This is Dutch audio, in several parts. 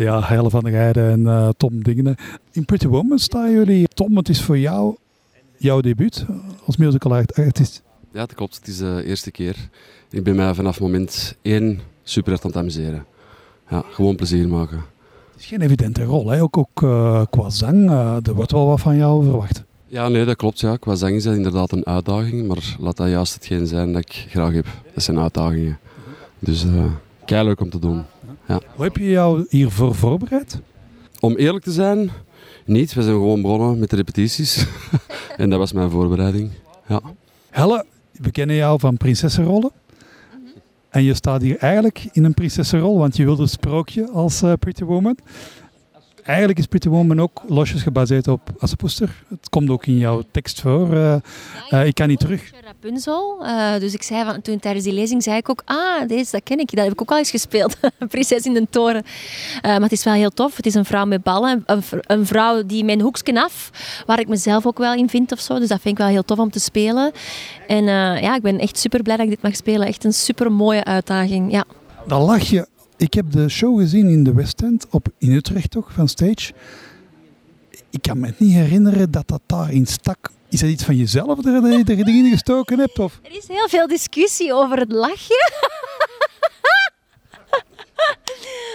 Ja, Heile van der Heijden en uh, Tom Dingen. In Pretty Woman staan jullie. Tom, het is voor jou jouw debuut als musical artist. Ja, dat klopt. Het is de eerste keer. Ik ben mij vanaf moment één super hard aan het amuseren. Ja, gewoon plezier maken. Het is geen evidente rol, hè? ook, ook uh, qua zang. Uh, er wordt wel wat van jou verwacht. Ja, nee, dat klopt. Ja. Qua zang is dat inderdaad een uitdaging, maar laat dat juist hetgeen zijn dat ik graag heb. Dat zijn uitdagingen. Dus uh, leuk om te doen. Ja. Hoe heb je jou hiervoor voorbereid? Om eerlijk te zijn, niet. We zijn gewoon begonnen met de repetities. en dat was mijn voorbereiding. Ja. Helle, we kennen jou van prinsessenrollen. En je staat hier eigenlijk in een prinsessenrol, want je wilde een sprookje als uh, Pretty Woman. Eigenlijk is Pretty Woman ook losjes gebaseerd op Assepoester. Het komt ook in jouw tekst voor. Uh, uh, ik kan niet terug. Rapunzel. Uh, dus ik zei van, toen tijdens die lezing zei ik ook, ah, deze, dat ken ik. Dat heb ik ook al eens gespeeld. Prinses in de toren. maar het is wel heel tof. Het is een vrouw met ballen. Een, een vrouw die mijn hoekje af, waar ik mezelf ook wel in vind of zo. Dus dat vind ik wel heel tof om te spelen. En ja, ik ben echt super blij dat ik dit mag spelen. Echt een super mooie uitdaging. Ja. Dan lach je ik heb de show gezien in de West End, op, in Utrecht toch, van stage. Ik kan me niet herinneren dat dat daarin stak. Is dat iets van jezelf dat je erin gestoken hebt? Of? Er is heel veel discussie over het lachje.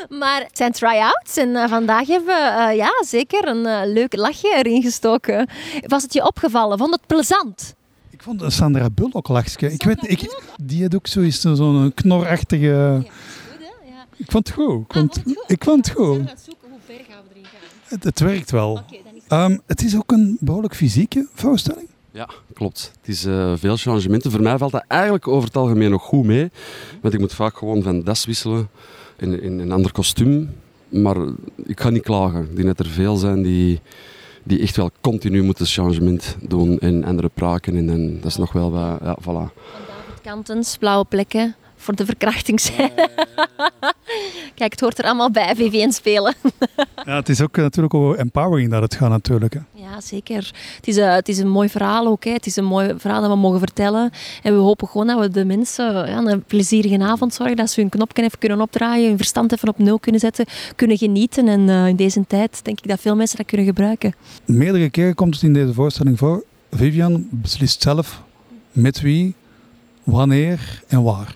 maar het zijn try-outs en uh, vandaag hebben we uh, ja, zeker een uh, leuk lachje erin gestoken. Was het je opgevallen? Vond het plezant? Ik vond Sandra Bullock lachje. Ik weet, ik, die had ook zo'n knorachtige... Ik vond het goed. Ik vond, ah, ik vond het goed. zoeken hoe ver gaan we erin gaan. Het, het werkt wel. Okay, is... Um, het is ook een behoorlijk fysieke voorstelling. Ja, klopt. Het is uh, veel changementen. Voor mij valt dat eigenlijk over het algemeen nog goed mee. Want ik moet vaak gewoon van das wisselen in, in een ander kostuum. Maar ik ga niet klagen. Ik denk dat er veel zijn die, die echt wel continu moeten changement doen in andere praken. En, en dat is nog wel wat... Ja, voilà. Kantens, blauwe plekken voor de verkrachting zijn. Kijk, het hoort er allemaal bij, VVN spelen. ja, het is ook natuurlijk over empowering dat het gaat natuurlijk. Hè. Ja, zeker. Het is, uh, het is een mooi verhaal ook. Hè. Het is een mooi verhaal dat we mogen vertellen. En we hopen gewoon dat we de mensen ja, een plezierige avond zorgen. Dat ze hun knopje even kunnen opdraaien, hun verstand even op nul kunnen zetten, kunnen genieten. En uh, in deze tijd denk ik dat veel mensen dat kunnen gebruiken. Meerdere keren komt het in deze voorstelling voor. Vivian beslist zelf met wie, wanneer en waar.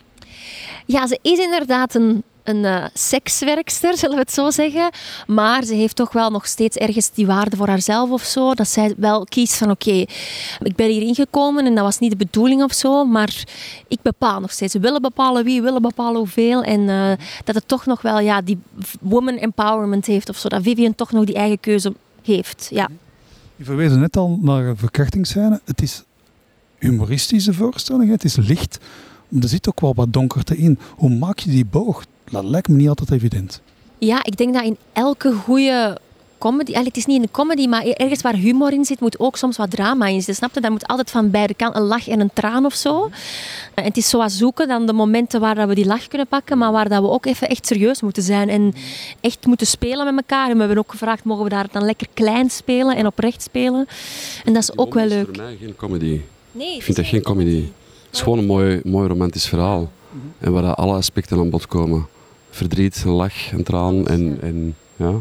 Ja, ze is inderdaad een, een uh, sekswerkster, zullen we het zo zeggen. Maar ze heeft toch wel nog steeds ergens die waarde voor haarzelf of zo. Dat zij wel kiest van oké, ik ben hier ingekomen en dat was niet de bedoeling of zo. Maar ik bepaal nog steeds. Ze willen bepalen wie, willen bepalen hoeveel. En uh, dat het toch nog wel ja, die woman empowerment heeft of zo. Dat Vivian toch nog die eigen keuze heeft. Ja. Je verwees net al naar verkrachtingsscène. Het is humoristische voorstelling. Het is licht er zit ook wel wat donkerte in. Hoe maak je die boog? Dat lijkt me niet altijd evident. Ja, ik denk dat in elke goede comedy, het is niet een comedy, maar ergens waar humor in zit, moet ook soms wat drama in zitten. Snap je? Dat moet altijd van beide kanten een lach en een traan of zo. En het is zo wat zoeken dan de momenten waar we die lach kunnen pakken, maar waar dat we ook even echt serieus moeten zijn en echt moeten spelen met elkaar. En we hebben ook gevraagd, mogen we daar dan lekker klein spelen en oprecht spelen? En dat is ook wel leuk. voor mij geen comedy. Nee, ik vind dat geen comedy. Het is gewoon een mooi, mooi romantisch verhaal. En waar alle aspecten aan bod komen. Verdriet, een lach, een traan en, en ja,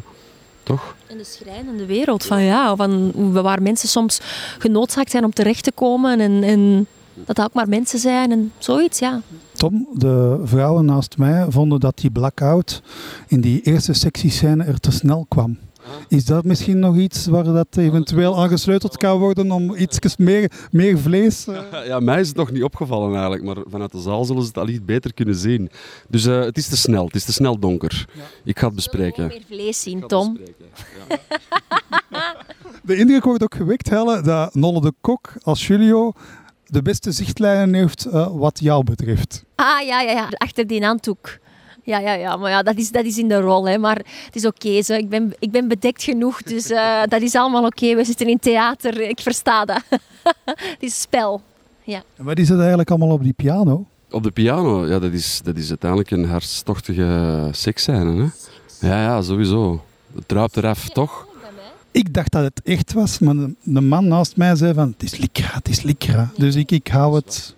toch? En de schrijnende wereld van ja, van waar mensen soms genoodzaakt zijn om terecht te komen en, en dat dat ook maar mensen zijn en zoiets, ja. Tom, de vrouwen naast mij vonden dat die blackout in die eerste sectiescène er te snel kwam. Is dat misschien nog iets waar dat eventueel aangesleuteld kan worden om iets meer, meer vlees? Uh... Ja, mij is het nog niet opgevallen eigenlijk, maar vanuit de zaal zullen ze het al iets beter kunnen zien. Dus uh, het is te snel, het is te snel donker. Ja. Ik ga het bespreken. meer vlees zien, Tom. Ja. de indruk wordt ook gewekt, Helle, dat Nolle de Kok als Julio de beste zichtlijnen heeft uh, wat jou betreft. Ah, ja, ja, ja. Achter die handdoek. Ja, ja, ja, maar ja, dat is, dat is in de rol. Hè. Maar het is oké. zo. ik, ben, ik ben bedekt genoeg, dus uh, dat is allemaal oké. We zitten in theater, ik versta dat. het is spel. Ja. En wat is het eigenlijk allemaal op die piano? Op de piano, ja, dat is, dat is uiteindelijk een hartstochtige seksscène. Hè? Ja, ja, sowieso. Het druipt eraf, toch? Ik dacht dat het echt was, maar de, man naast mij zei van het is Lycra, het is Lycra. Dus ik, ik hou het...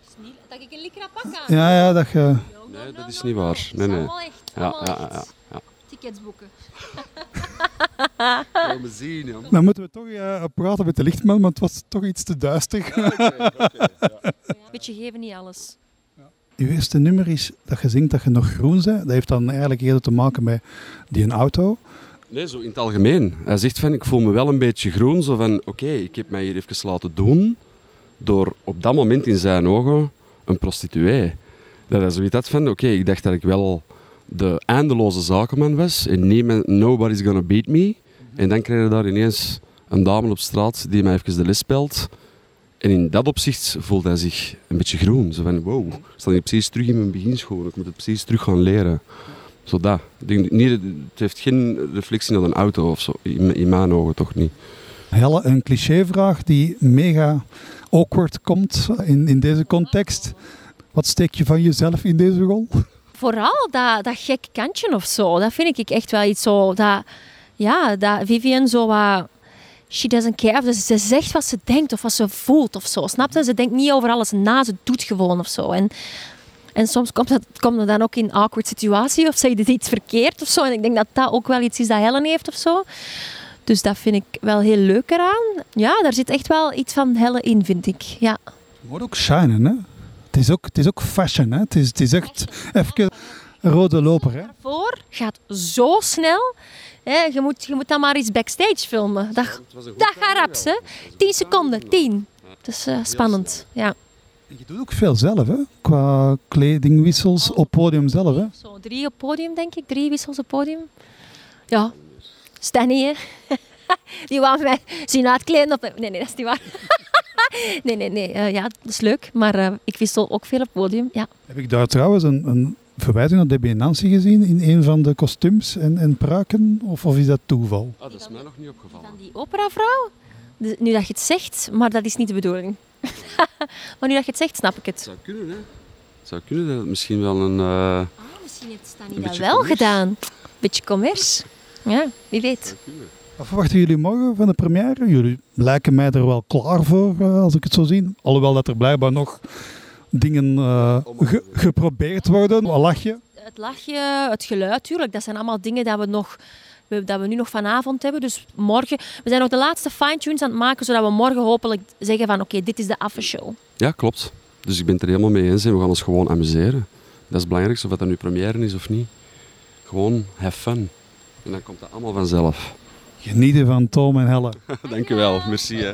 Dat ik een Lycra pak aan? Ja, ja, dat je nee, dat is niet waar. Nee, nee. Ja, ja, ja, ja. tickets boeken. Gaan we zien, ja. Dan moeten we toch uh, praten met de lichtman, want het was toch iets te duister. Beetje geven niet alles. Je eerste nummer is dat je zingt dat je nog groen bent. Dat heeft dan eigenlijk eerder te maken met die een auto. Nee, zo in het algemeen. Hij zegt van, ik voel me wel een beetje groen. Zo van, oké, ik heb mij hier even laten doen door op dat moment in zijn ogen een prostituee. Dat hij zoiets had van, oké, ik dacht dat ik wel de eindeloze zakenman was en nobody's gonna beat me. En dan kreeg je daar ineens een dame op straat die mij even de les speelt. En in dat opzicht voelt hij zich een beetje groen. Zo van, wow, ik sta hier precies terug in mijn beginschool. Ik moet het precies terug gaan leren. Zo dat. Niet, het heeft geen reflectie naar een auto of zo. In, in mijn ogen toch niet. Helle, een clichévraag die mega awkward komt in, in deze context. Wat steek je van jezelf in deze rol? Vooral dat, dat gek kantje of zo. Dat vind ik echt wel iets zo. Dat, ja, dat Vivian zo wat. She doesn't care. Dus ze zegt wat ze denkt of wat ze voelt of zo. Snap je? Ze denkt niet over alles na. Ze doet gewoon of zo. En, en soms komt dat, komt dat dan ook in awkward situatie of zeg je iets verkeerd of zo. En ik denk dat dat ook wel iets is dat Helen heeft of zo. Dus dat vind ik wel heel leuk eraan. Ja, daar zit echt wel iets van Helle in, vind ik. Ja. Je moet ook shinen, hè? Het is ook, het is ook fashion, hè? Het is, het is echt even rode loper, hè? Daarvoor gaat zo snel. Hè? Je, moet, je moet dan maar eens backstage filmen. Dat, dat gaat raps, hè? 10 seconden, 10. Het is uh, spannend, ja. Je doet ook veel zelf, hè? Qua kledingwissels op podium zelf, hè? Zo, drie op podium, denk ik. Drie wissels op podium. Ja, Stanny, hè. Die wou mij zien uitkleden. Op... Nee, nee, dat is niet waar. nee, nee, nee. Uh, ja, dat is leuk. Maar uh, ik wissel ook veel op podium, ja. Heb ik daar trouwens een, een verwijzing naar Debbie Nancy gezien in een van de kostuums en, en pruiken? Of, of is dat toeval? Ah, dat is mij nog niet opgevallen. Dan die operavrouw? Nu dat je het zegt, maar dat is niet de bedoeling. maar nu dat je het zegt, snap ik het. Het zou kunnen, hè. Het zou kunnen dat het misschien wel een... Uh, ah, misschien heeft Stanny dat wel commerce. gedaan. Beetje commerce. Ja, wie weet. Wat verwachten jullie morgen van de première? Jullie lijken mij er wel klaar voor, uh, als ik het zo zie. Alhoewel dat er blijkbaar nog dingen uh, ge geprobeerd worden. Wat lach je? Het lachje, het geluid, tuurlijk. Dat zijn allemaal dingen dat we nog dat we nu nog vanavond hebben. Dus morgen, we zijn nog de laatste fine-tunes aan het maken, zodat we morgen hopelijk zeggen van oké, okay, dit is de aftershow. Ja, klopt. Dus ik ben het er helemaal mee eens en we gaan ons gewoon amuseren. Dat is het belangrijkste, of dat nu première is of niet. Gewoon have fun. En dan komt dat allemaal vanzelf. Genieten van Tom en Helle. Dank je wel, merci. Hè.